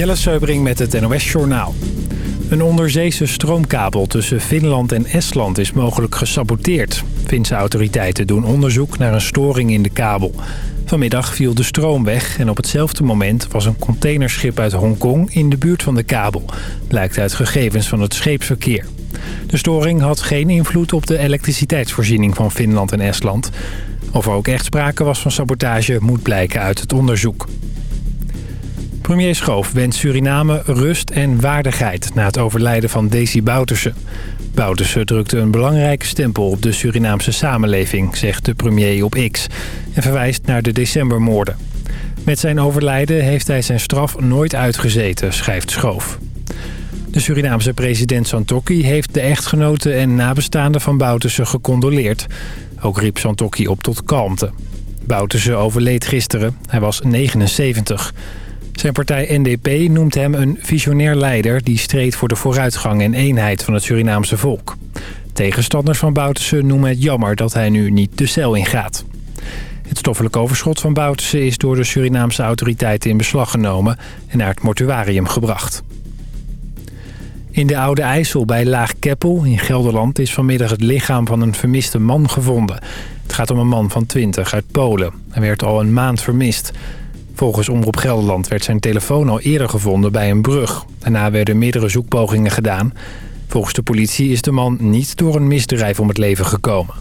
Jelle Seubring met het NOS Journaal. Een onderzeese stroomkabel tussen Finland en Estland is mogelijk gesaboteerd. Finse autoriteiten doen onderzoek naar een storing in de kabel. Vanmiddag viel de stroom weg en op hetzelfde moment was een containerschip uit Hongkong in de buurt van de kabel. Blijkt uit gegevens van het scheepsverkeer. De storing had geen invloed op de elektriciteitsvoorziening van Finland en Estland. Of er ook echt sprake was van sabotage moet blijken uit het onderzoek. Premier Schoof wenst Suriname rust en waardigheid na het overlijden van Desi Bouterse. Bouterse drukte een belangrijke stempel op de Surinaamse samenleving, zegt de premier op X. En verwijst naar de decembermoorden. Met zijn overlijden heeft hij zijn straf nooit uitgezeten, schrijft Schoof. De Surinaamse president Santokki heeft de echtgenoten en nabestaanden van Bouterse gecondoleerd. Ook riep Santokki op tot kalmte. Bouterse overleed gisteren. Hij was 79. Zijn partij NDP noemt hem een visionair leider... die streed voor de vooruitgang en eenheid van het Surinaamse volk. Tegenstanders van Bouterse noemen het jammer dat hij nu niet de cel ingaat. Het stoffelijk overschot van Bouterse is door de Surinaamse autoriteiten in beslag genomen... en naar het mortuarium gebracht. In de Oude IJssel bij Laag Keppel in Gelderland is vanmiddag het lichaam van een vermiste man gevonden. Het gaat om een man van 20 uit Polen. Hij werd al een maand vermist. Volgens Omroep Gelderland werd zijn telefoon al eerder gevonden bij een brug. Daarna werden meerdere zoekpogingen gedaan. Volgens de politie is de man niet door een misdrijf om het leven gekomen.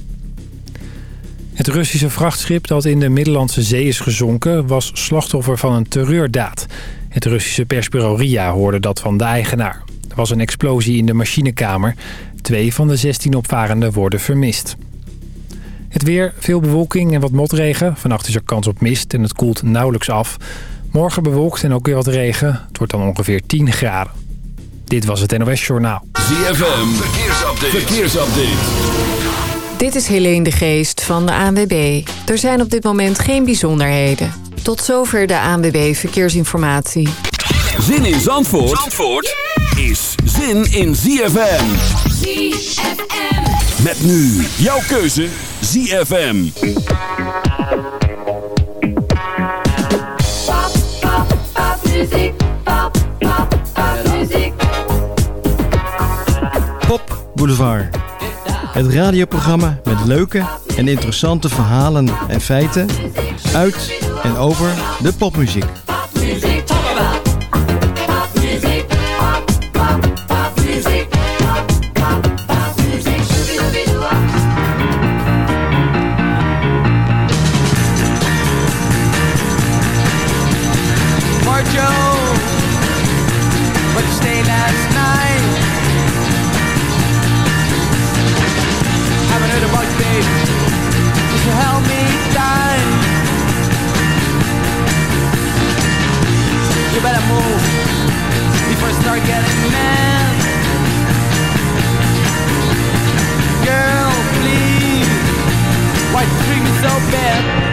Het Russische vrachtschip dat in de Middellandse Zee is gezonken... was slachtoffer van een terreurdaad. Het Russische persbureau RIA hoorde dat van de eigenaar. Er was een explosie in de machinekamer. Twee van de 16 opvarenden worden vermist. Het weer, veel bewolking en wat motregen. Vannacht is er kans op mist en het koelt nauwelijks af. Morgen bewolkt en ook weer wat regen. Het wordt dan ongeveer 10 graden. Dit was het NOS Journaal. ZFM, verkeersupdate. verkeersupdate. Dit is Helene de Geest van de ANWB. Er zijn op dit moment geen bijzonderheden. Tot zover de ANWB Verkeersinformatie. Zin in Zandvoort, Zandvoort is zin in ZFM. ZFM. Met nu jouw keuze ZFM. Pop, pop, pop muziek. Pop, pop, pop muziek. Pop Boulevard. Het radioprogramma met leuke en interessante verhalen en feiten uit en over de popmuziek. Popmuziek. Before I start getting mad. Girl, please, why you treat me so bad?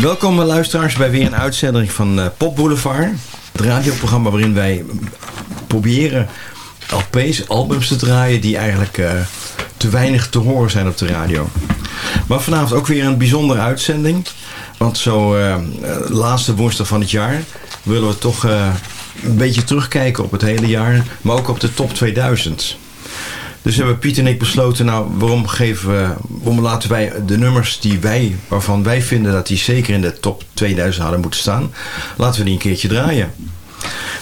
Welkom eh, luisteraars bij weer een uitzending van eh, Pop Boulevard. Het radioprogramma waarin wij proberen LP's, albums te draaien die eigenlijk eh, te weinig te horen zijn op de radio. Maar vanavond ook weer een bijzondere uitzending. Want zo laatste woensdag van het jaar willen we toch een beetje terugkijken op het hele jaar. Maar ook op de top 2000. Dus hebben Piet en ik besloten, nou, waarom, geven we, waarom laten wij de nummers die wij, waarvan wij vinden dat die zeker in de top 2000 hadden moeten staan, laten we die een keertje draaien.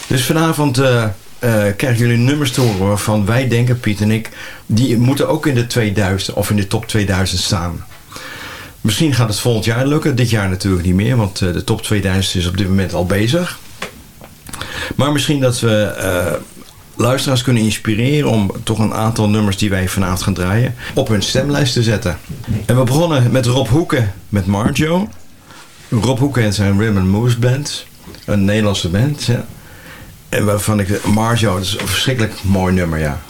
Dus vanavond eh, eh, krijgen jullie nummers te horen waarvan wij denken, Piet en ik, die moeten ook in de 2000 of in de top 2000 staan. Misschien gaat het volgend jaar lukken, dit jaar natuurlijk niet meer, want eh, de top 2000 is op dit moment al bezig. Maar misschien dat we luisteraars kunnen inspireren om toch een aantal nummers die wij vanavond gaan draaien op hun stemlijst te zetten. En we begonnen met Rob Hoeken met Marjo. Rob Hoeken en zijn Rhythm Moose Band. Een Nederlandse band, ja. En waarvan ik... Marjo, dat is een verschrikkelijk mooi nummer, ja.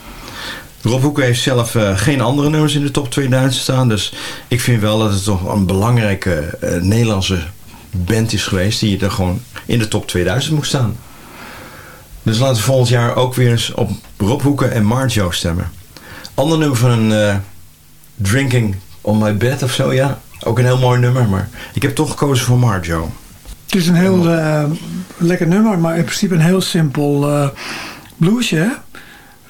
Rob Hoeken heeft zelf eh, geen andere nummers in de top 2000 staan. Dus ik vind wel dat het toch een belangrijke eh, Nederlandse band is geweest... die er gewoon in de top 2000 moet staan. Dus laten we volgend jaar ook weer eens op Rob Hoeken en Marjo stemmen. Ander nummer van een eh, Drinking on My Bed of zo, ja. Ook een heel mooi nummer, maar ik heb toch gekozen voor Marjo. Het is een heel eh, lekker nummer, maar in principe een heel simpel eh bluesje. hè?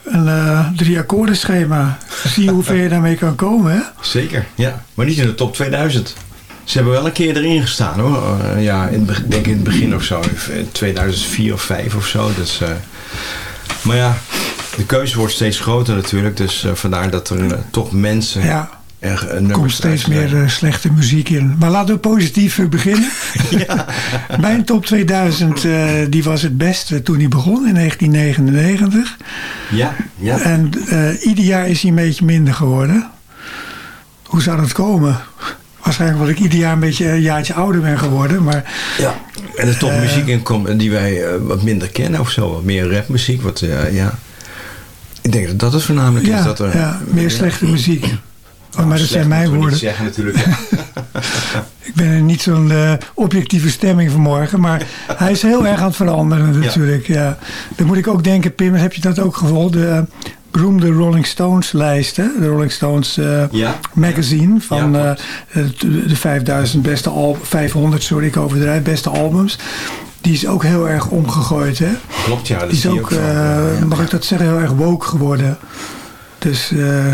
Een drie akkoorden schema. Zie hoe ver je daarmee kan komen. Hè? Zeker, ja. Maar niet in de top 2000. Ze hebben wel een keer erin gestaan hoor. Eh, ja, in, denk in het begin of zo. In 2004 of 5 of zo. Dus, eh, maar ja, de keuze wordt steeds groter natuurlijk. Dus eh, vandaar dat er eh, toch mensen Ja, er komt steeds meer slechte muziek in. Maar laten we positief beginnen. Mijn top 2000 eh, die was het beste toen hij begon in 1999. Ja, ja. En ieder jaar is hij een beetje minder geworden. Hoe zou dat komen? Waarschijnlijk omdat ik ieder jaar een beetje een jaartje ouder ben geworden. Maar Ja, en er toch Eh. muziek in komt die wij eh, wat minder kennen of zo. Wat meer rapmuziek. Wat, eh, ja. Ik denk dat dat het voornamelijk is. ja, Dat er, ja, meer slechte muziek. Oh, maar dat zijn mijn woorden. zeggen natuurlijk. Ik ben in niet zo'n objectieve stemming vanmorgen. Maar hij is heel erg aan het veranderen natuurlijk. Ja. Dan moet ik ook denken, Pim, heb je dat ook gevolgd? De beroemde Rolling Stones lijst. Hè? De Rolling Stones eh, Ja. magazine. Van Ja, eh, de, de 5000 beste al 500, sorry ik overdrijf, beste albums. Die is ook heel erg omgegooid. Hè? Klopt, ja. Dat Die is ook, eh, ja. mag ik dat zeggen, heel erg woke geworden. Dus eh,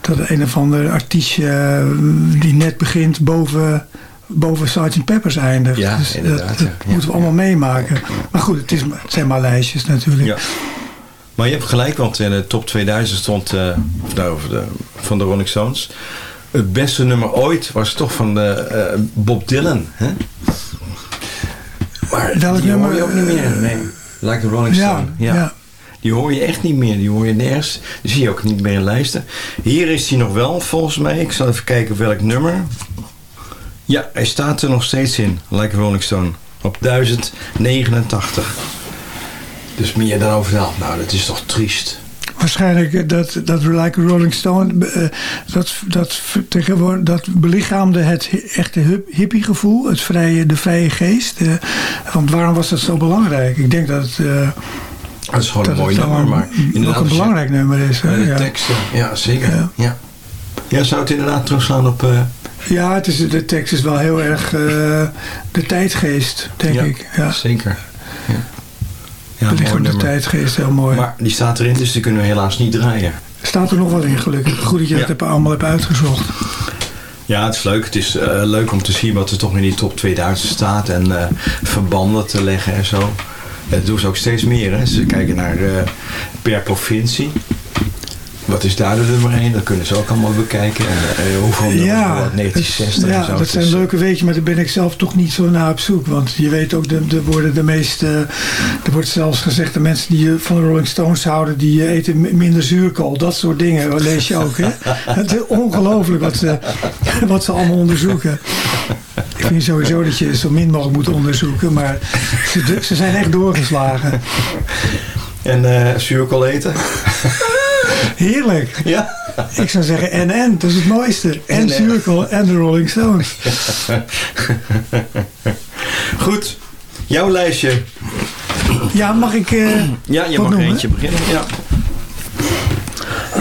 dat een of ander artiestje eh, die net begint boven, boven Sgt. Peppers eindigt. Ja, dus inderdaad, dat, ja. dat Ja. moeten we allemaal meemaken. Maar goed, het, is, het zijn maar lijstjes natuurlijk. Ja. Maar je hebt gelijk, want in de top 2000 stond, eh, nou, de, van de Rolling Stones, het beste nummer ooit was toch van de, eh, Bob Dylan. Hè? Maar Welk die hoor nummer, je ook niet meer. Nee. Like the Rolling Ja, Stone. ja. Die hoor je echt niet meer. Die hoor je nergens. Die zie je ook niet meer in lijsten. Hier is hij nog wel, volgens mij. Ik zal even kijken welk nummer. Ja, hij staat er nog steeds in. Like Rolling Stone. Op 1089. Dus meer dan over. Nou, dat is toch triest. Waarschijnlijk dat, dat Like Rolling Stone, eh, dat, dat, tegenwoordig, dat belichaamde het echte hip- hippiegevoel, het vrije, de vrije geest. eh, want waarom was dat zo belangrijk? Ik denk dat het, eh, Dat is gewoon dat een mooi nummer. Maar ook inderdaad, een als je- belangrijk nummer is. hè? de Ja. teksten. Ja, zeker. Ja. Ja. Ja. zou het inderdaad terugslaan op... Ja, het is, de tekst is wel heel erg de tijdgeest, denk ja, ik. Ja, Zeker. Ja, ja de mooi lichaam de nummer. tijdgeest, heel mooi. Maar die staat erin, dus die kunnen we helaas niet draaien. Staat er nog wat in, gelukkig. Goed dat je Ja. hebt, allemaal hebt uitgezocht. Ja, het is leuk. Het is eh, leuk om te zien wat er toch in die top 2000 staat. En eh, verbanden te leggen en zo. Dat doen ze ook steeds meer. Hè. Ze kijken naar eh, per provincie. Wat is daar de nummer 1? Dat kunnen ze ook allemaal bekijken. En eh, hoeveel Ja, uit 1960 het- en ja zo. dat zijn is, eh, leuke weetjes, maar daar ben ik zelf toch niet zo naar op zoek. Want je weet ook, de- er worden de meeste, er wordt zelfs gezegd, de mensen die eh, van de Rolling Stones houden, die eh, eten mi- minder zuurkool. Dat soort dingen dat lees je ook. Hè? Het is ongelooflijk wat ze, wat ze allemaal onderzoeken. Ik vind sowieso dat je zo min mogelijk moet onderzoeken, maar ze, ze zijn echt doorgeslagen. En eh zuurkool eten? Heerlijk. Ja. Ik zou zeggen en en, dat is het mooiste. En zuurkool en de Rolling Stones. Goed. Jouw lijstje. Ja, mag ik... eh, Ja, je mag noemen? eentje beginnen. Ja.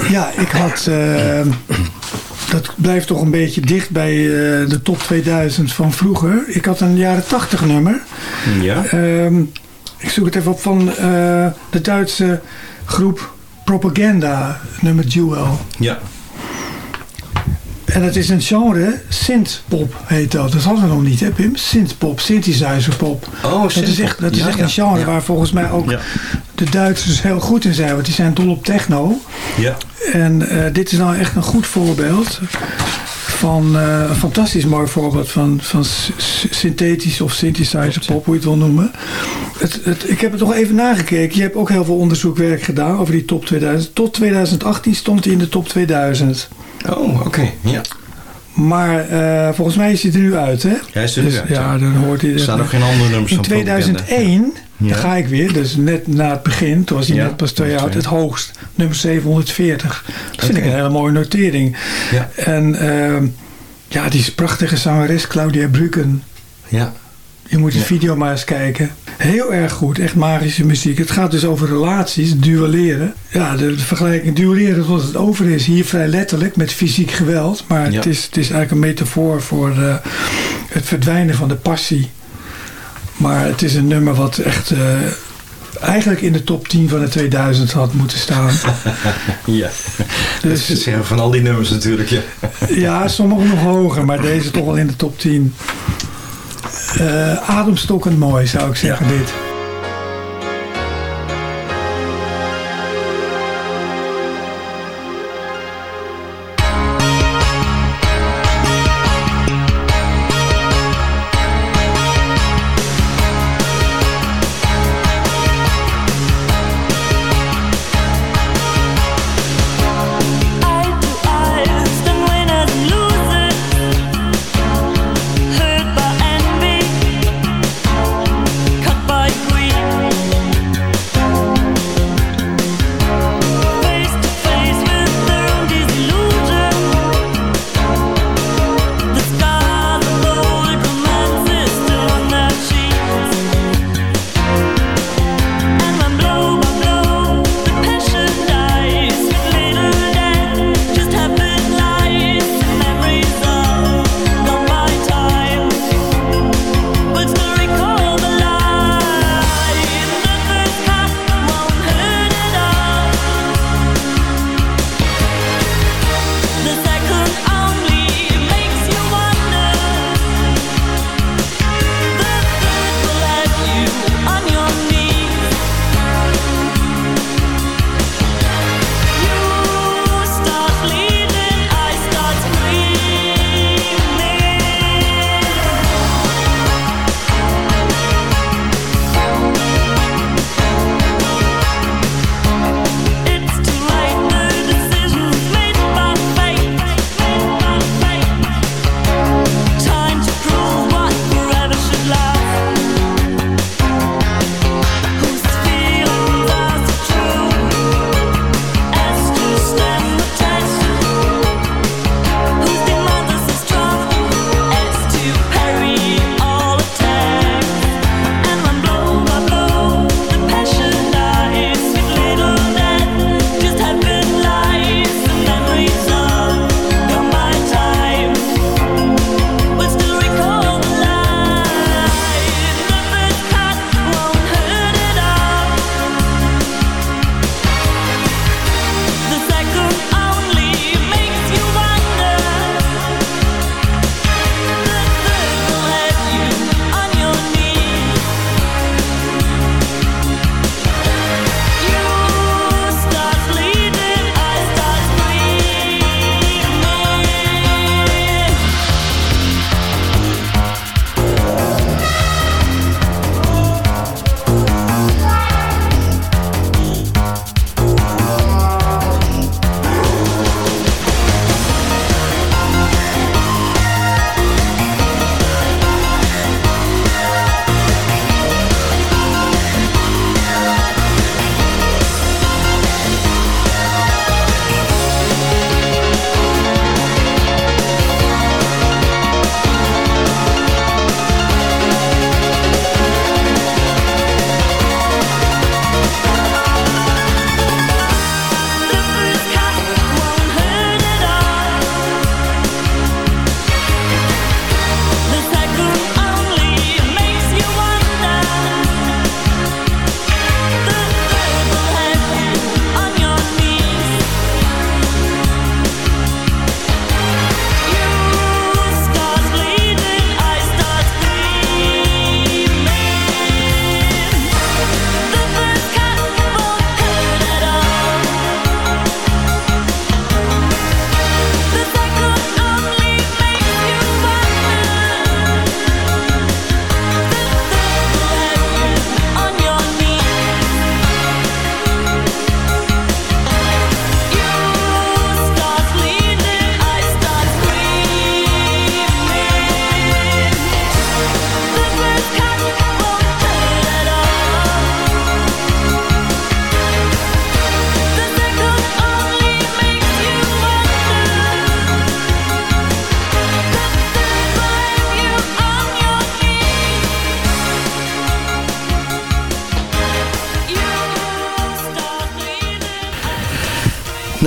Ja, ik had. eh, dat blijft toch een beetje dicht bij eh, de top 2000 van vroeger. Ik had een jaren 80 nummer. Ja. Ehm, ik zoek het even op van de Duitse groep Propaganda, nummer Duel. Ja. En het is een genre, synthpop heet dat. Dat hadden we nog niet, hè Pim? Synthpop, synthesizerpop. Oh, dat is echt, dat is Ja, echt ja. een genre Ja. waar volgens mij ook de Duitsers heel goed in zijn. Want die zijn dol op techno. Ja. En eh, dit is nou echt een goed voorbeeld van eh, een fantastisch mooi voorbeeld van, van synthetisch of synthesizer pop, hoe je het wil noemen. Het, het, ik heb het nog even nagekeken. Je hebt ook heel veel onderzoekwerk gedaan over die top 2000. Tot 2018 stond hij in de top 2000. Oh, oké. Ja. Maar eh, volgens mij is hij er nu uit, hè? Hij is er nu Dus, uit, Ja, dan hoort hij Er er. staan nog geen andere nummers In van Propaganda. 2001, Ja. daar ga ik weer, dus net na het begin, toen was hij Ja, net pas twee jaar het hoogst, nummer 740. Dat vind ik een hele mooie notering. Ja. En ehm, ja, die prachtige zangeres Claudia Brücken. Ja. Je moet die Ja. video maar eens kijken. Heel erg goed, echt magische muziek. Het gaat dus over relaties, duelleren. Ja, de, de vergelijking duelleren tot het over is. Hier vrij letterlijk met fysiek geweld. Maar Ja. het, is, het is eigenlijk een metafoor voor eh, het verdwijnen van de passie. Maar het is een nummer wat echt eh, eigenlijk in de top 10 van de 2000 had moeten staan. Ja. Dus Dat zeggen van al die nummers natuurlijk, ja. ja, sommige nog hoger, maar deze toch wel in de top 10. Eh, ademstokkend mooi zou ik zeggen dit.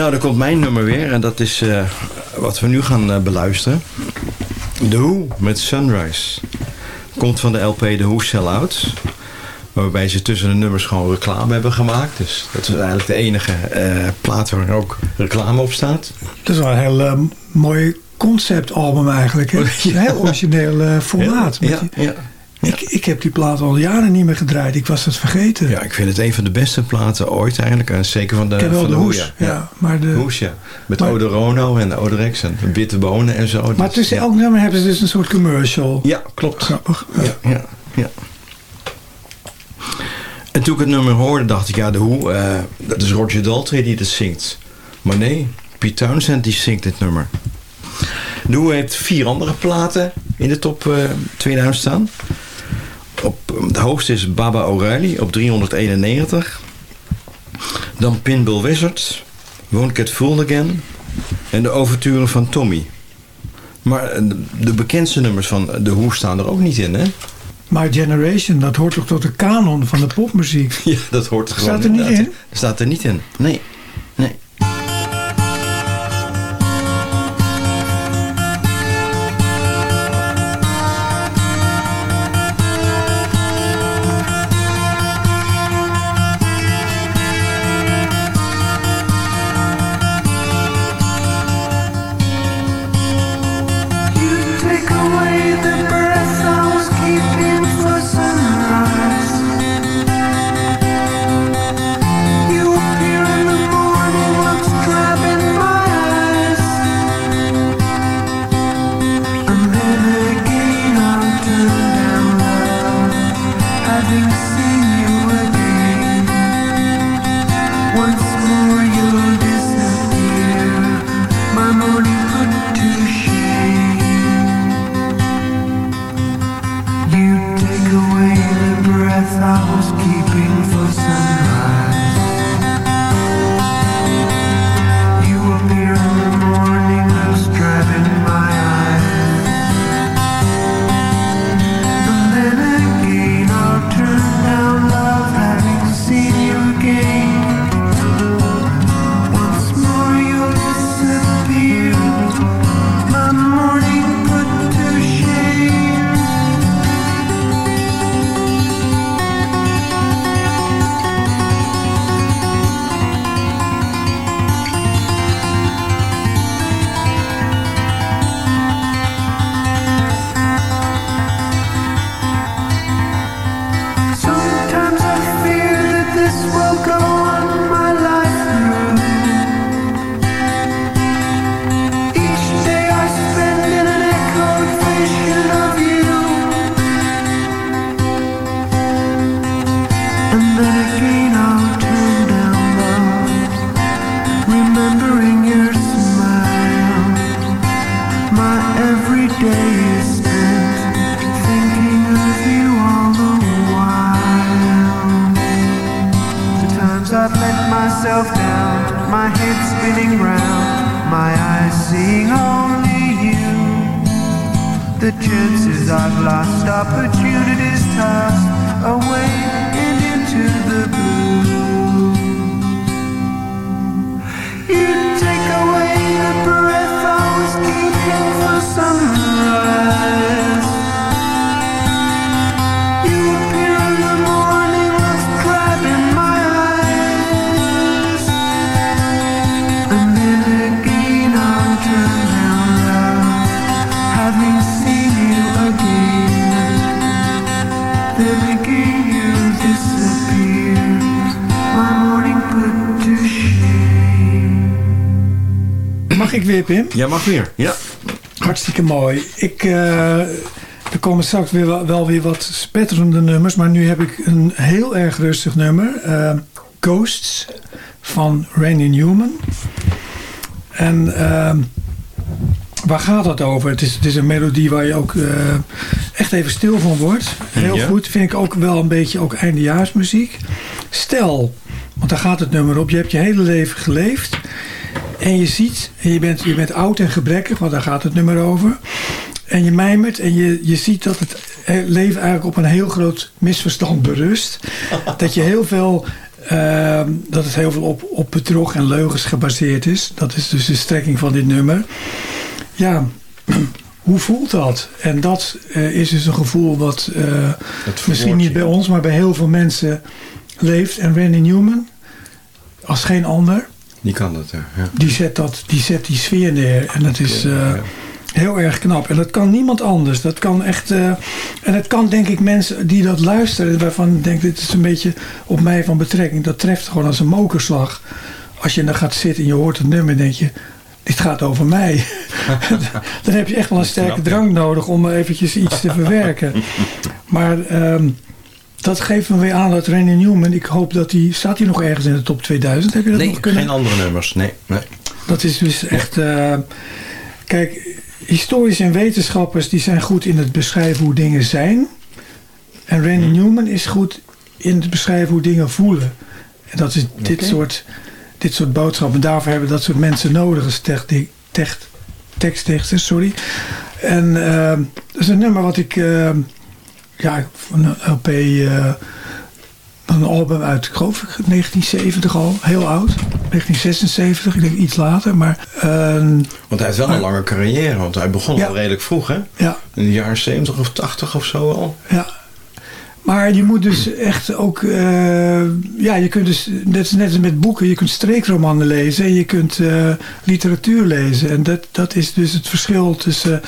Nou, dan komt mijn nummer weer. En dat is eh, wat we nu gaan eh, beluisteren. The Who met Sunrise. Komt van de LP The Who Sell Out. Waarbij ze tussen de nummers gewoon reclame hebben gemaakt. Dus dat is eigenlijk de enige eh, plaat waar ook reclame op staat. Dat is wel een heel mooi conceptalbum eigenlijk. Een heel origineel formaat. Ja, Met ja, die- ja. Ik, ik heb die plaat al jaren niet meer gedraaid. Ik was het vergeten. Ja, ik vind het een van de beste platen ooit eigenlijk. En zeker van de, ik heb wel van de Who, hoes. Ja. maar de, Hoes, ja. Met Maar- Oderono en Oderex en witte bonen en zo. maar tussen elk nummer hebben ze dus een soort commercial. Ja, klopt. Grappig. Ja. Ja. En toen ik het nummer hoorde, dacht ik, ja, de hoe, eh, dat is Roger Daltrey die het zingt. Maar nee, Pete Townsend die zingt dit nummer. De Who heeft vier andere platen in de top eh 2000 staan. Op, de hoogste is Baba O'Reilly op 391. Dan Pinball Wizard, Won't Get Fooled Again en de overturen van Tommy. Maar eh, de, bekendste nummers van de Who staan er ook niet in, hè? My Generation, dat hoort toch tot de kanon van de popmuziek. Ja, dat hoort er gewoon Staat er niet in? Staat er niet in. Nee. Ik weer, Pim? Jij mag weer. Ja. Hartstikke mooi. Ik, eh, er komen straks weer wel, wel weer wat spetterende nummers. Maar nu heb ik een heel erg rustig nummer. eh, Ghosts van Randy Newman. En ehm, waar gaat dat over? Het is, het is een melodie waar je ook eh, echt even stil van wordt. Heel Ja. goed. Vind ik ook wel een beetje ook eindejaarsmuziek. Stel, want daar gaat het nummer op. Je hebt je hele leven geleefd. En je ziet, en je bent, je bent oud en gebrekkig, want daar gaat het nummer over. En je mijmert en je, je ziet dat het leven eigenlijk op een heel groot misverstand berust. Dat je heel veel ehm, dat het heel veel op, op bedrog en leugens gebaseerd is. Dat is dus de strekking van dit nummer. Ja, hoe voelt dat? En dat eh, is dus een gevoel wat eh, misschien niet bij ons, maar bij heel veel mensen leeft. En Randy Newman, als geen ander, Die kan dat, ja. die zet, dat, die, zet die sfeer neer. En dat is eh, Ja. heel erg knap. En dat kan niemand anders. Dat kan echt. eh, en het kan denk ik mensen die dat luisteren, waarvan ik denk, dit is een beetje op mij van betrekking. Dat treft gewoon als een mokerslag. Als je dan gaat zitten en je hoort het nummer, denk je. Dit gaat over mij. dan heb je echt wel een sterke drank nodig om eventjes iets te verwerken. Maar ehm, dat geeft me weer aan dat Randy Newman, ik hoop dat hij, staat hij nog ergens in de top 2000? Heb je dat Nee, nog kunnen? geen andere nummers. Nee, nee. Dat is dus echt. eh, kijk, historici en wetenschappers die zijn goed in het beschrijven hoe dingen zijn. En Randy Newman is goed in het beschrijven hoe dingen voelen. En dat is dit, soort, dit soort boodschappen. Daarvoor hebben we dat soort mensen nodig als tech- tekstdichters. Sorry. En eh, dat is een nummer wat ik. eh, ja, van een LP. eh, een album uit, ik geloof ik, 1970 al. Heel oud. 1976, ik denk iets later. Maar ehm, Want hij heeft wel een lange carrière. Want hij begon Ja. al redelijk vroeg, hè? ja, In de jaren 70 of 80 of zo al. ja. Maar je moet dus echt ook... eh, ja, je kunt dus... Net, net als met boeken. Je kunt streekromannen lezen. En je kunt eh, literatuur lezen. En dat, dat is dus het verschil tussen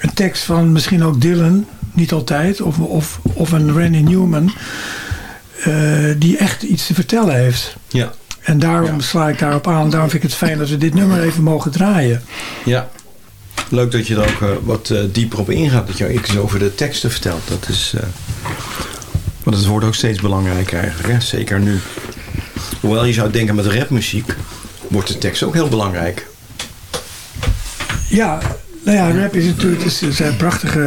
een tekst van misschien ook Dylan... Niet altijd. Of, of, of een Randy Newman. eh, die echt iets te vertellen heeft. Ja. En daarom Ja. sla ik daarop aan. Daarom vind ik het fijn dat we dit nummer even mogen draaien. Ja. Leuk dat je er ook eh, wat eh, dieper op ingaat. Dat je iets over de teksten vertelt. Dat is... want het wordt ook steeds belangrijker eigenlijk. Hè? Zeker nu. Hoewel je zou denken met rapmuziek... wordt de tekst ook heel belangrijk. Ja, nou ja, rap is natuurlijk het is, zijn prachtige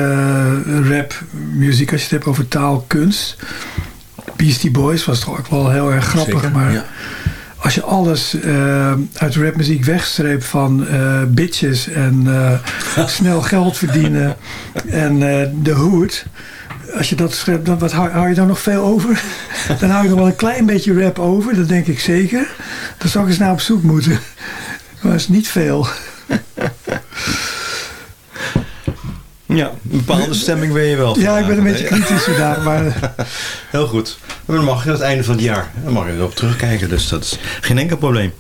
uh, rapmuziek als je het hebt over taalkunst. Beastie Boys was toch ook wel heel erg grappig, Zeker, maar ja. als je alles uh, uit rapmuziek wegstreept van uh, bitches en uh, snel geld verdienen en de hood. Als je dat schrijft, dan wat hou, hou, je dan nog veel over? dan hou je nog wel een klein beetje rap over, dat denk ik zeker. Dan zou ik eens naar op zoek moeten. Maar dat is niet veel. Ja, een bepaalde stemming ben je wel. Ja, ik ben een beetje kritisch vandaag, maar... Heel goed. Maar dan mag je aan het einde van het jaar. Dan mag je erop terugkijken, dus dat is geen enkel probleem.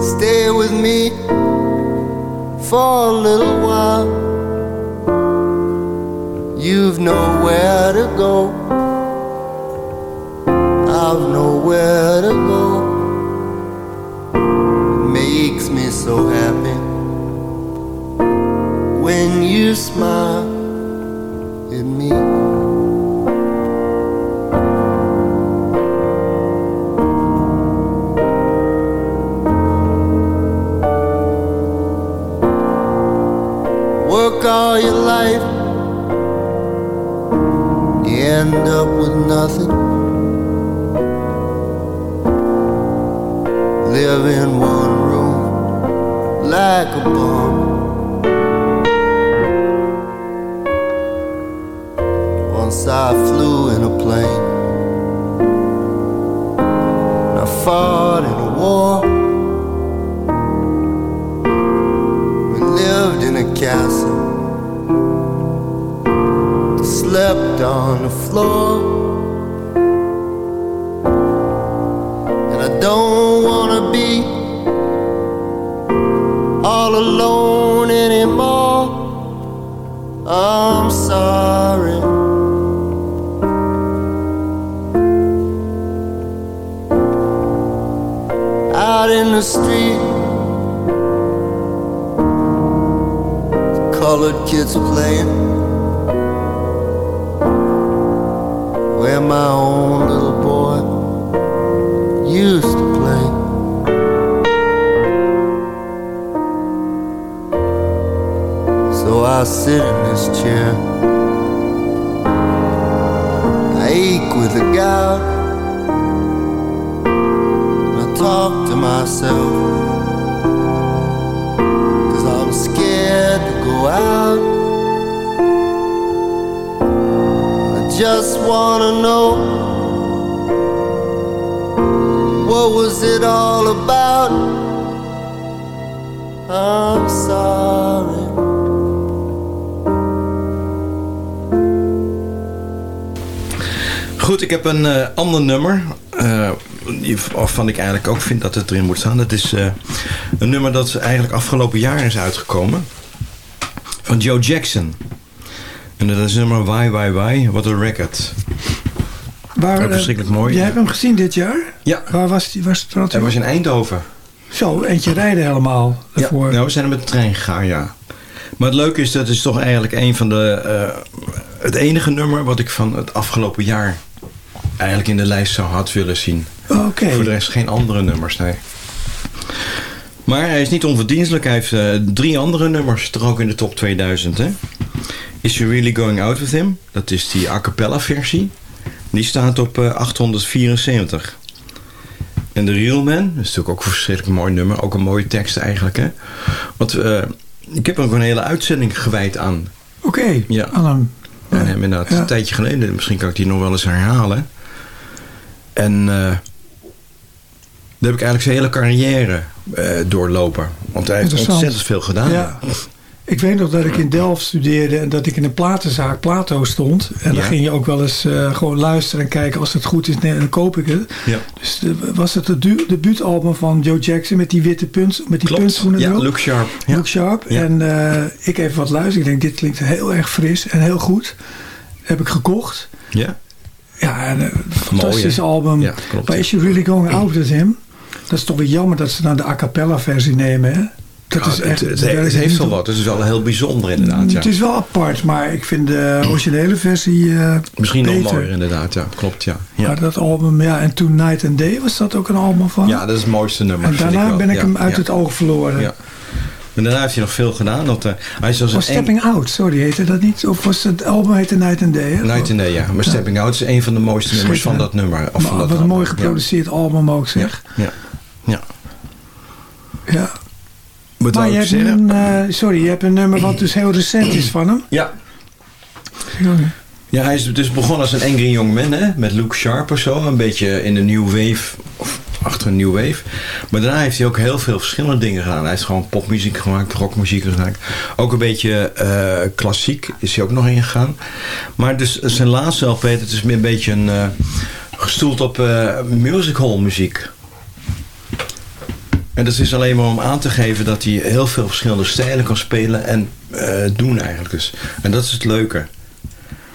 Stay with me for a little while. You've nowhere to go. I've nowhere to go. Smile at me. Work all your life, you end up with nothing. Live in one room like a bum. I flew in a plane. And I fought in a war. We lived in a castle. Slept on the floor. And I don't wanna be all alone anymore. I'm sorry. The street. Colored kids playing. Where my own little boy used to play. So I sit in this chair. I ache with a gout talk to myself Cause I'm scared to go out I just wanna know What was it all about? I'm sorry. Goed, ik heb een eh, ander nummer. Waarvan ik eigenlijk ook vind dat het erin moet staan. Dat is eh, een nummer dat eigenlijk afgelopen jaar is uitgekomen. Van Joe Jackson. En dat is het nummer Why Why Why. What a record. Waar, Ook eh, verschrikkelijk mooi. Jij hebt hem gezien dit jaar? Ja. Waar was die? Was het Hij was in Eindhoven. Zo, eentje rijden helemaal. Ja, Daarvoor. nou, we zijn er met de trein gegaan, ja. Maar het leuke is, dat is toch eigenlijk een van de... eh, het enige nummer wat ik van het afgelopen jaar... eigenlijk in de lijst zou had willen zien. Oké. Voor de rest geen andere nummers, nee. Maar hij is niet onverdienstelijk. Hij heeft eh, drie andere nummers er ook in de top 2000, hè. Is You Really Going Out With Him? Dat is die a cappella versie. Die staat op eh, 874. En The Real Man, dat is natuurlijk ook een verschrikkelijk mooi nummer. Ook een mooie tekst eigenlijk, hè. Want eh, ik heb er ook een hele uitzending gewijd aan. Oké, Ja. aan hem. En hem inderdaad Ja. een tijdje geleden. Misschien kan ik die nog wel eens herhalen. En eh daar heb ik eigenlijk zijn hele carrière eh, doorlopen. Want hij heeft ontzettend veel gedaan. Ja. Ik weet nog dat ik in Delft studeerde en dat ik in een platenzaak Plato stond. En dan ging je ook wel eens eh, gewoon luisteren en kijken als het goed is, nee, dan koop ik het. Ja. Dus was het het du- debuutalbum van Joe Jackson met die witte punt, met die puntschoenen Ja, erop? Sharp. Ja. Look Sharp. En eh, ik even wat luisteren. Ik denk, dit klinkt heel erg fris en heel goed. Heb ik gekocht. Ja. Ja, en, een fantastisch album. Ja, klopt. Is You Really Going Out With Him? Dat is toch weer jammer dat ze dan de a cappella versie nemen, hè? Dat Ja, is echt, het, het, het heeft wel wat. Het is wel heel bijzonder inderdaad. Ja. Het is wel apart, maar ik vind de originele versie eh, Misschien beter. nog mooier inderdaad. Ja, klopt. Ja. Ja. Maar dat album, ja, en toen Night and Day was dat ook een album van. ja, dat is het mooiste nummer. en daarna ben ik hem uit het oog verloren. Ja. En daarna heeft hij nog veel gedaan. Dat, eh, hij Was een eng- Stepping Out, sorry, heette dat niet? Of was het album heette Night and Day? Hè? Night and Day, ja. Maar Stepping Out is een van de mooiste nummers van dat nummer. Of van Maar dat wat een mooi geproduceerd album ook, zeg. Ja. Ja. Maar je hebt zeggen? een, eh, sorry, je hebt een nummer wat dus heel recent is van hem. Ja. Ja, hij is dus begonnen als een angry young man, hè? Met Luke Sharp of zo. Een beetje in de new wave, of achter een new wave. Maar daarna heeft hij ook heel veel verschillende dingen gedaan. Hij heeft gewoon popmuziek gemaakt, rockmuziek gemaakt. Ook een beetje eh, klassiek is hij ook nog ingegaan. Maar dus zijn laatste LP, dat is meer een beetje een, eh, gestoeld op eh musical muziek. En dat is alleen maar om aan te geven dat hij heel veel verschillende stijlen kan spelen en eh, doen eigenlijk dus. En dat is het leuke.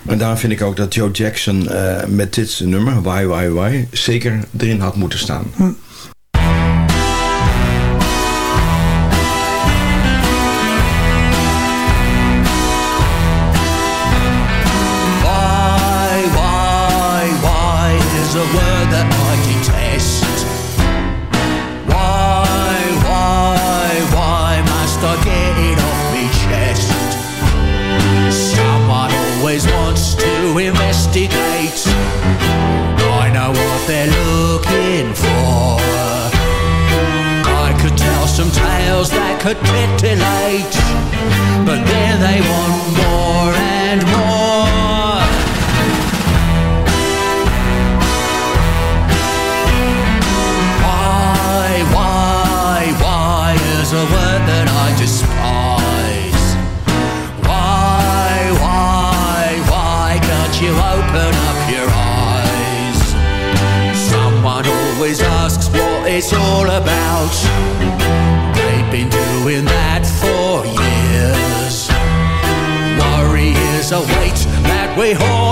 En daarom vind ik ook dat Joe Jackson eh, met dit nummer, Why, zeker erin had moeten staan. Why, could fit that we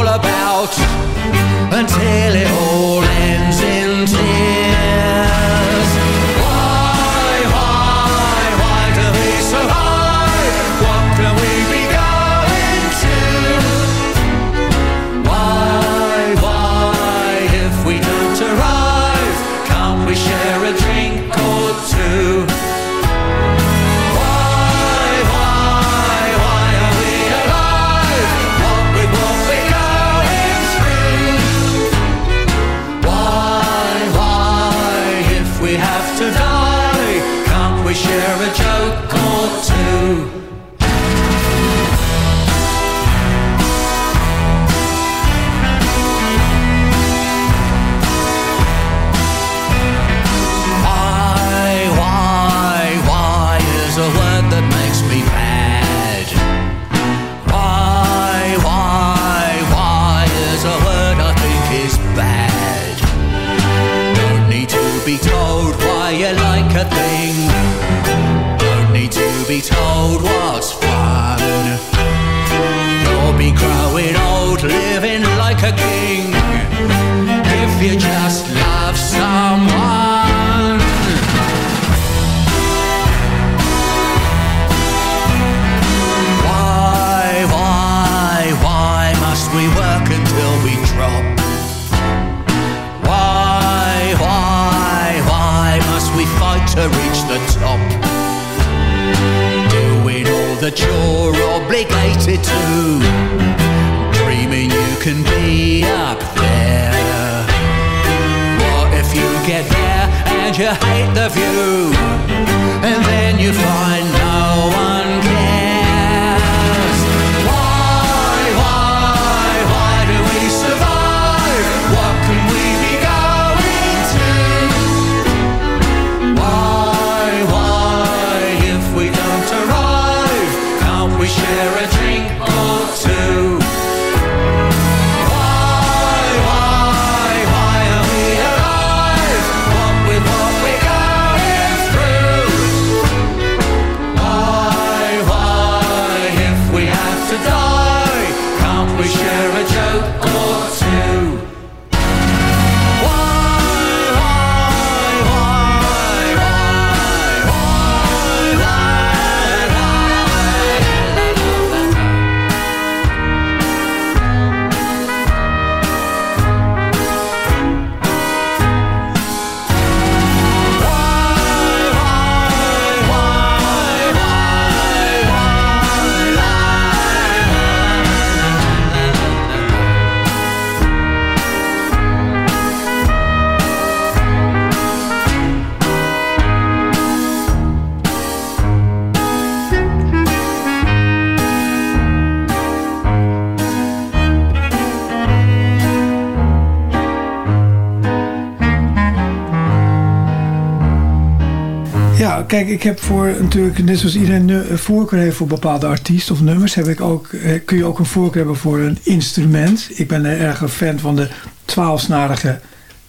kijk, ik heb voor natuurlijk, net zoals iedereen een voorkeur heeft voor bepaalde artiesten of nummers, heb ik ook, eh, kun je ook een voorkeur hebben voor een instrument. Ik ben een erg fan van de twaalfsnarige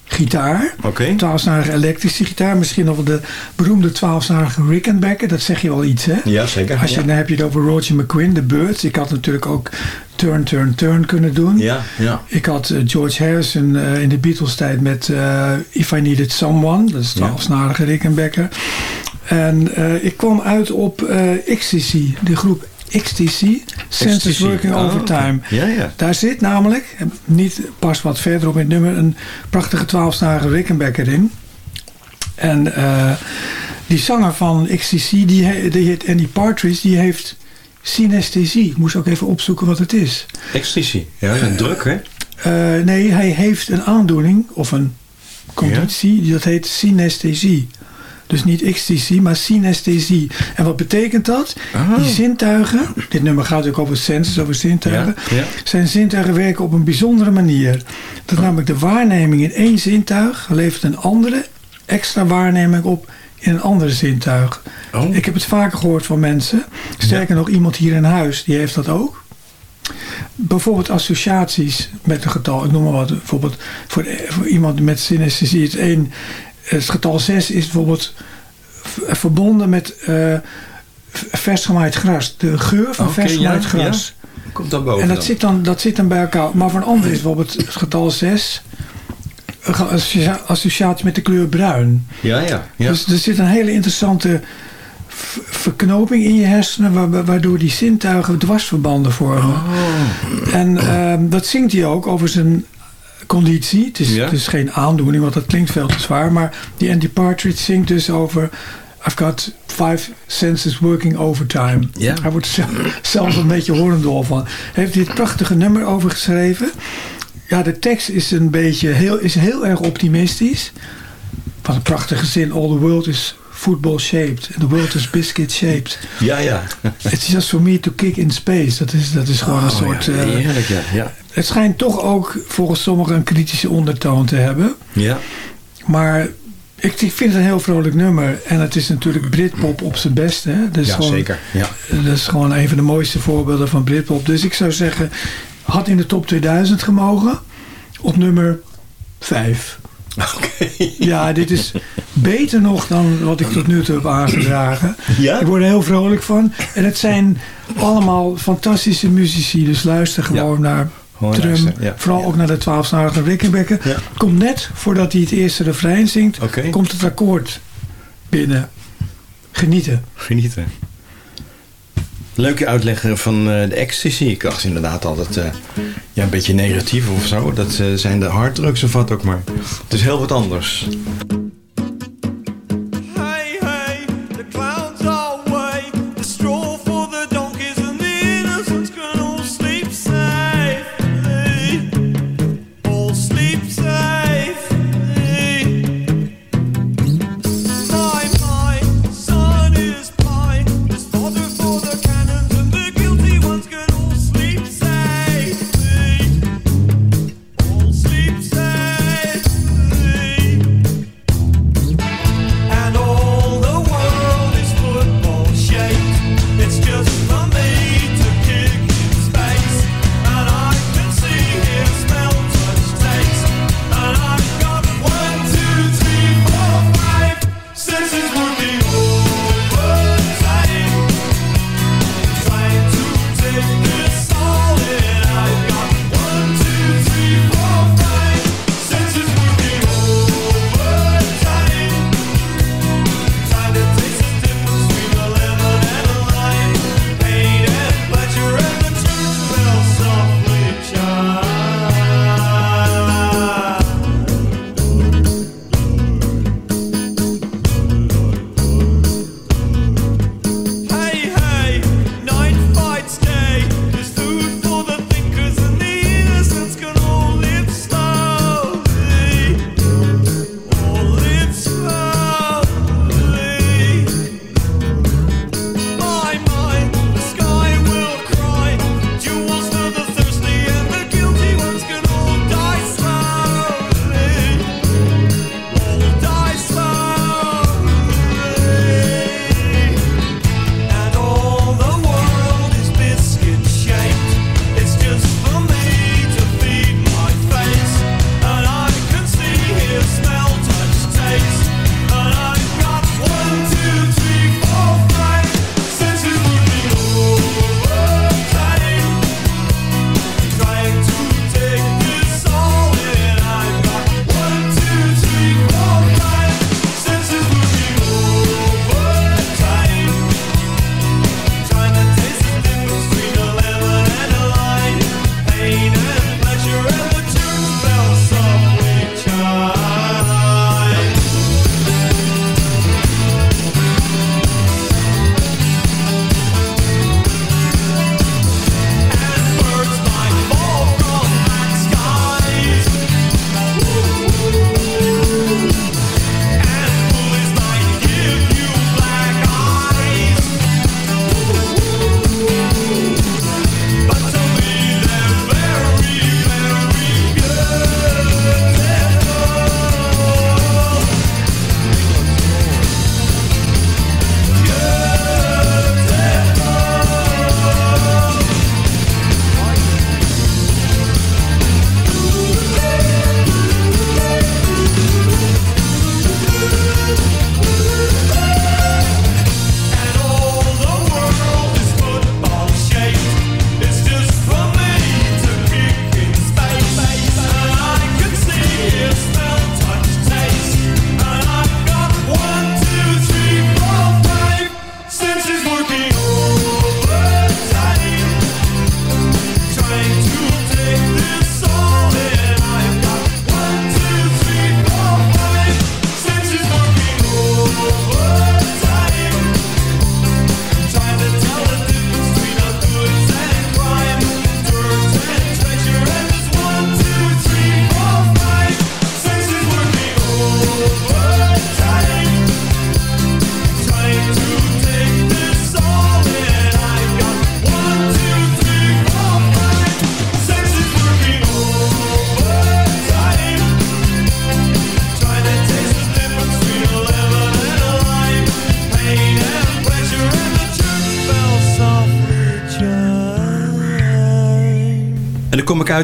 gitaar. Oké. Twaalfsnarige elektrische gitaar. Misschien nog wel de beroemde twaalfsnarige Rickenbacker. Dat zeg je wel iets, hè? Ja, zeker. Als je, ja. Dan heb je het over Roger McQueen, de Birds. Ik had natuurlijk ook Turn, Turn, Turn kunnen doen. Ja, ja. Ik had eh, George Harrison eh, in de Beatles tijd met If I Needed Someone. Dat is twaalfsnarige Rickenbacker. En eh, ik kwam uit op eh Ecstasy, de groep Ecstasy, Senses Ecstasy. Working Oh, Overtime. Ja, ja. Daar zit namelijk, eh, niet pas wat verderop in het nummer, een prachtige twaalfsnarige Rickenbacker in. En eh, die zanger van Ecstasy, die, die heet Andy Partridge, die heeft synesthesie. Ik moest ook even opzoeken wat het is. Ecstasy. Ja, is een druk, hè? Eh, nee, hij heeft een aandoening of een conditie, die dat heet synesthesie. Dus niet ecstasy, maar synesthesie. En wat betekent dat? Ah. Die zintuigen, dit nummer gaat ook over senses, over zintuigen. Ja, ja. Zijn zintuigen werken op een bijzondere manier. Dat namelijk de waarneming in één zintuig levert een andere extra waarneming op in een andere zintuig. Oh. Ik heb het vaker gehoord van mensen. Sterker nog, iemand hier in huis, die heeft dat ook. Bijvoorbeeld associaties met een getal. Ik noem maar wat. Bijvoorbeeld voor, voor iemand met synesthesie. Het, één, het getal 6 is bijvoorbeeld verbonden met eh, v- vers gemaaid gras. De geur van Oké, vers gemaaid ja, gras. Komt dan boven En dat dan. zit, dan, dat zit dan bij elkaar. Maar voor een ander is bijvoorbeeld het getal 6 een ge- associa- associatie met de kleur bruin. Ja, ja. ja. Dus er zit een hele interessante verknoping in je hersenen... wa- wa- waardoor die zintuigen dwarsverbanden vormen. Oh. En ehm, dat zingt hij ook over zijn conditie. Het is, Ja. het is geen aandoening, want dat klinkt veel te zwaar. Maar die Andy Partridge zingt dus over... I've got five senses working overtime. Ja. Hij wordt zelf, een beetje horendol van. Hij heeft dit prachtige nummer over geschreven. Ja, de tekst is een beetje heel, is heel erg optimistisch. Wat een prachtige zin. All the world is football shaped. And the world is biscuit shaped. Ja, ja. It's just for me to kick in space. Dat is, dat is gewoon een Oh, soort... ja, eh, heerlijk, ja. ja het schijnt toch ook volgens sommigen een kritische ondertoon te hebben. Ja. Maar ik, ik vind het een heel vrolijk nummer. En het is natuurlijk Britpop op zijn best. Hè? Ja, gewoon, zeker. Ja. Dat is gewoon een van de mooiste voorbeelden van Britpop. Dus ik zou zeggen, had in de top 2000 gemogen. Op nummer 5. Oké. Ja, dit is beter nog dan wat ik tot nu toe heb aangedragen. Ja? Ik word er heel vrolijk van. En het zijn allemaal fantastische muzici. Dus luister gewoon naar Vooral ook naar de twaalfsnarige Rickenbacker. Ja. Komt net voordat hij het eerste refrein zingt, komt het akkoord binnen. Genieten. Genieten. Leuke uitleggen van eh, de ecstasy. Ik dacht inderdaad altijd eh, ja, een beetje negatief of zo. Dat eh, zijn de harddrugs of wat ook maar. Het is heel wat anders.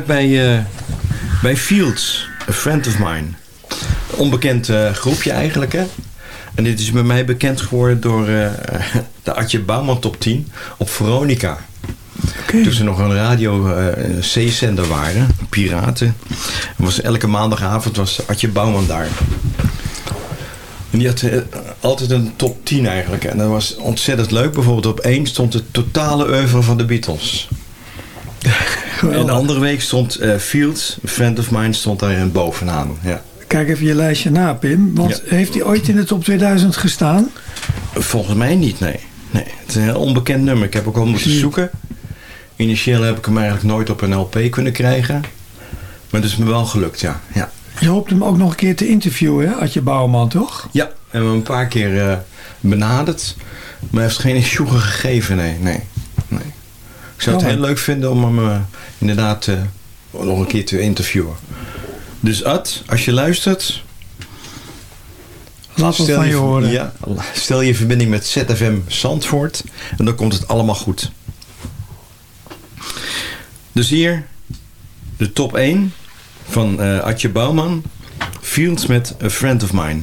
bij, eh, bij Fields, a friend of mine. Onbekend eh, groepje eigenlijk, hè? En dit is bij mij bekend geworden door eh, de Adje Bouwman top 10 op Veronica. Toen ze nog een radio C-zender waren, Piraten. Was, elke maandagavond was Adje Bouwman daar. En die had altijd een top 10 eigenlijk. En dat was ontzettend leuk. Bijvoorbeeld op één stond de totale oeuvre van de Beatles. En de andere week stond eh, Fields, een friend of mine, stond daarin bovenaan. Ja. Kijk even je lijstje na, Pim. Want heeft hij ooit in de top 2000 gestaan? Volgens mij niet, nee. nee. Het is een heel onbekend nummer. Ik heb ook al moeten zoeken. Initieel heb ik hem eigenlijk nooit op een LP kunnen krijgen. Maar het is me wel gelukt, ja. Ja, Je hoopt hem ook nog een keer te interviewen, hè? Adje Bouwman, toch? ja. we hebben hem een paar keer eh, benaderd. Maar hij heeft geen issue gegeven, nee. nee. Ik zou het Oh. heel leuk vinden om hem eh, inderdaad eh, nog een keer te interviewen. Dus Ad, als je luistert... Laat wat van je horen. Ja, stel je verbinding met ZFM Zandvoort. En dan komt het allemaal goed. Dus hier de top 1 van eh Adje Bouwman. Fields met A Friend of Mine.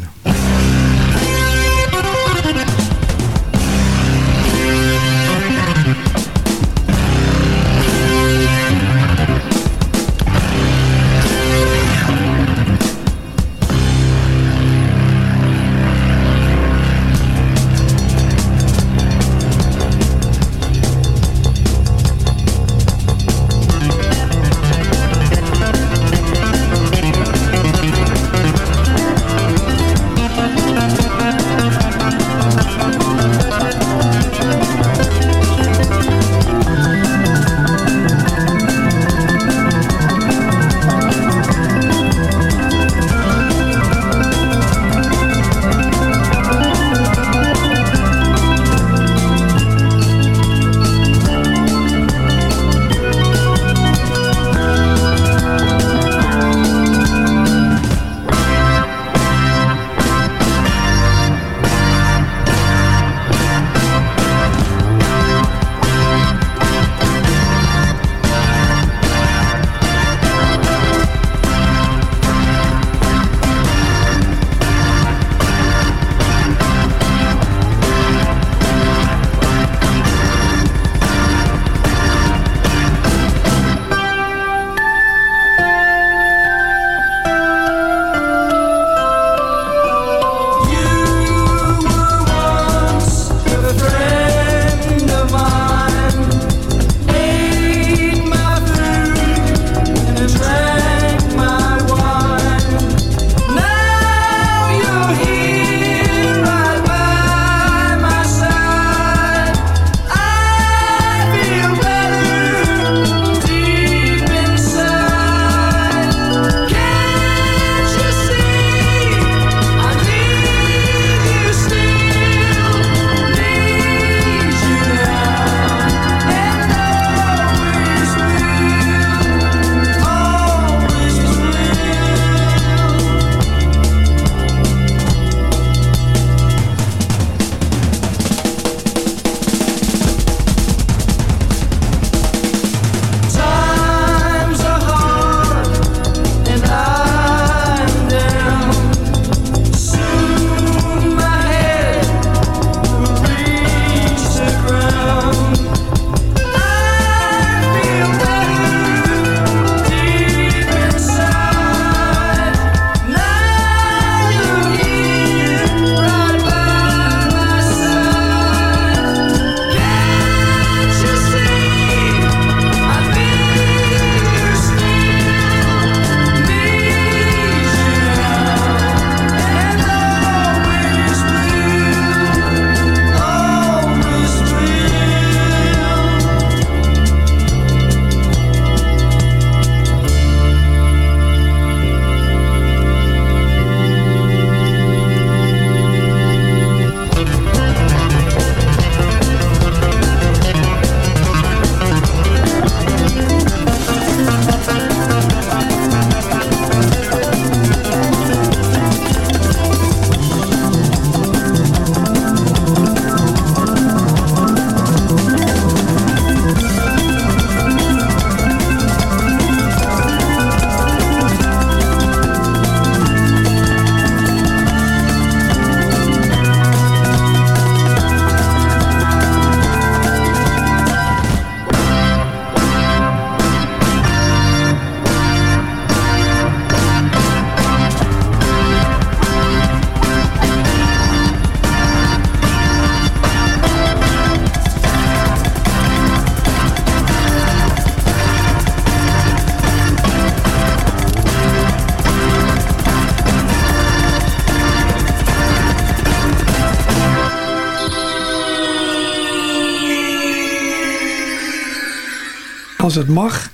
Als het mag,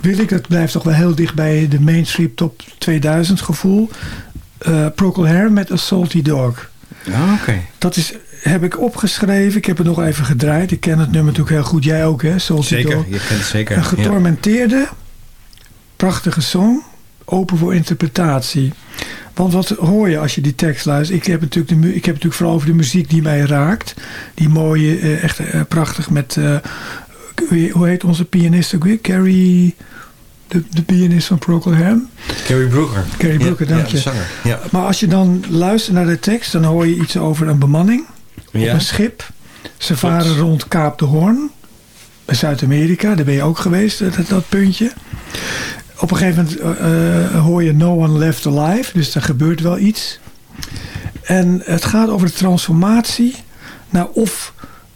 wil ik, het blijft toch wel heel dicht bij de mainstream top 2000 gevoel. eh Procol Harum met A Salty Dog. Ja, oké. Dat is, heb ik opgeschreven. Ik heb het nog even gedraaid. Ik ken het nummer natuurlijk heel goed. Jij ook, hè? Salty Zeker, Dog. je kent het zeker. Een ja. getormenteerde, prachtige song. Open voor interpretatie. Want wat hoor je als je die tekst luistert? Ik heb, natuurlijk de, ik heb het natuurlijk vooral over de muziek die mij raakt. Die mooie, eh, echt eh, prachtig met... eh, hoe heet onze pianist ook weer? Carrie... De, de pianist van Procol Harum. Carrie Brooker. Carrie Ja, Brooker, dank ja, je. zanger. Ja. Maar als je dan luistert naar de tekst... dan hoor je iets over een bemanning op Ja. een schip. Ze varen rond Kaap de Hoorn. Bij Zuid-Amerika. Daar ben je ook geweest, dat, dat puntje. Op een gegeven moment eh, eh, hoor je No One Left Alive. Dus er gebeurt wel iets. En het gaat over de transformatie naar of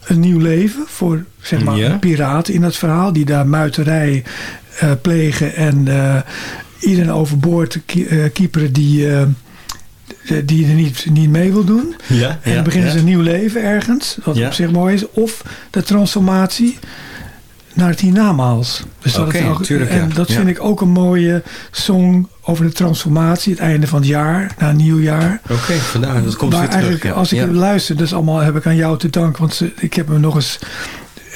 een nieuw leven voor zeg maar Ja. piraten in dat verhaal die daar muiterij eh, plegen en eh, iedereen overboord eh, kieperen die, die er niet, niet mee wil doen. Ja, En ja, dan beginnen ze een nieuw leven ergens, wat op zich mooi is. Of de transformatie naar het hiernamaals. Dus dat het ook- tuurlijk, en ja. dat Ja. vind ik ook een mooie song over de transformatie. Het einde van het jaar, na een nieuw jaar. Oké, vandaar. Dat komt maar terug. ja. als ik luister, dus allemaal heb ik aan jou te danken. Want ze- ik heb hem nog eens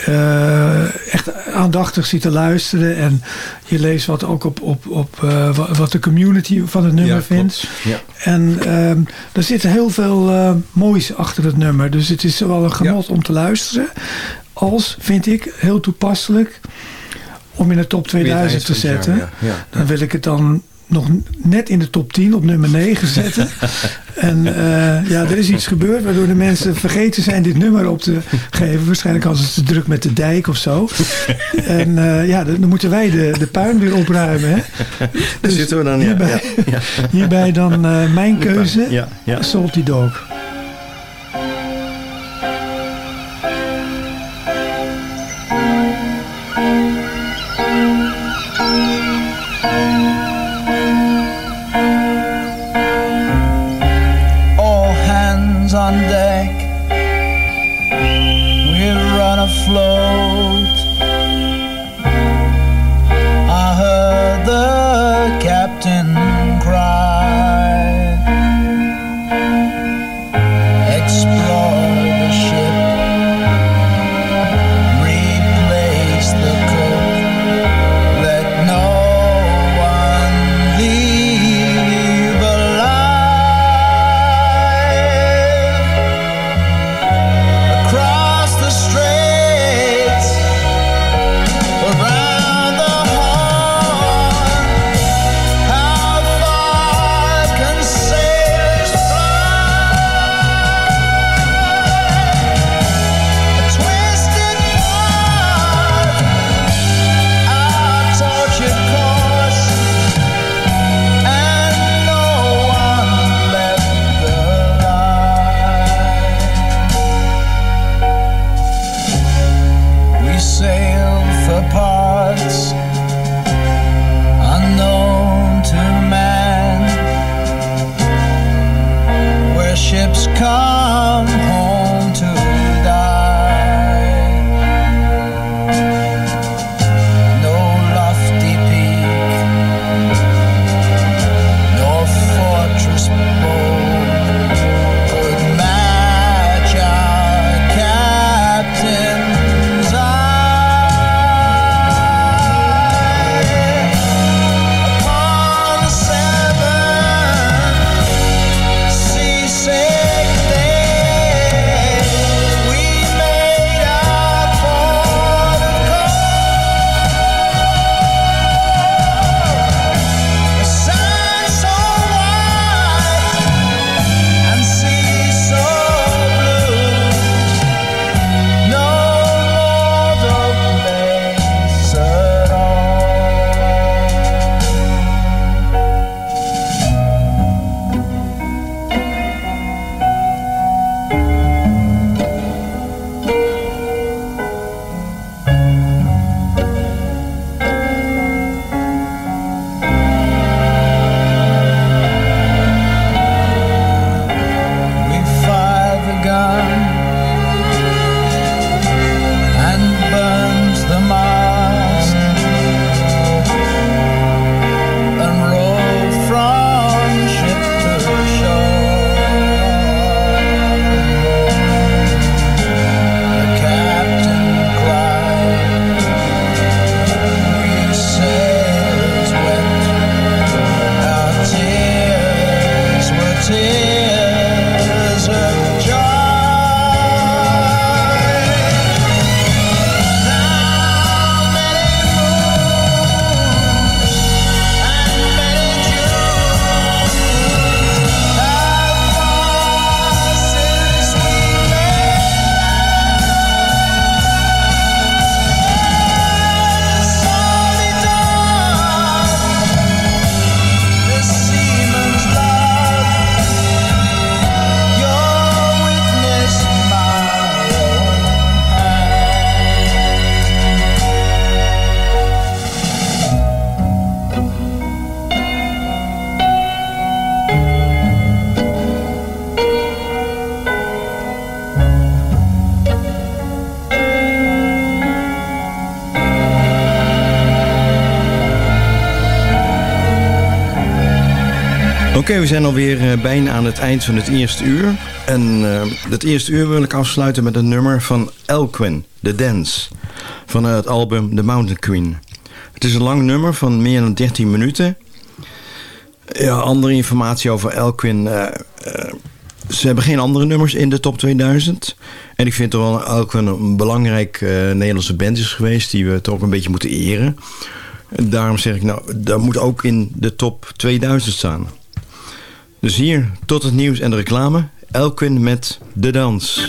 eh, echt aandachtig zitten luisteren. En je leest wat ook op, op, op eh, wa- wat de community van het nummer Ja, vindt. Ja. En ehm, er zit heel veel eh, moois achter het nummer. Dus het is wel een genot om te luisteren. Als, vind ik, heel toepasselijk om in de top Weer het 2000 eind te het zetten. jaar, ja. Ja. Dan wil ik het dan nog net in de top 10 op nummer 9 zetten. en eh, ja, er is iets gebeurd waardoor de mensen vergeten zijn dit nummer op te geven. Waarschijnlijk hadden ze te druk met de dijk of zo. en eh, ja, dan moeten wij de, de puin weer opruimen. Hè? Daar zitten we dan, ja. hierbij, ja. hierbij dan eh, mijn keuze, Ja, ja. Salty Dog. Oké, we zijn alweer eh, bijna aan het eind van het eerste uur. En eh, het eerste uur wil ik afsluiten met een nummer van Elquin, The Dance. Van het album The Mountain Queen. Het is een lang nummer van meer dan 13 minuten. Ja, andere informatie over Elquin. eh, ze hebben geen andere nummers in de top 2000. En ik vind toch wel Elquin een belangrijk Nederlandse band is geweest... die we toch een beetje moeten eren. En daarom zeg ik, nou, dat moet ook in de top 2000 staan. Dus hier, tot het nieuws en de reclame. Elquin met De Dans.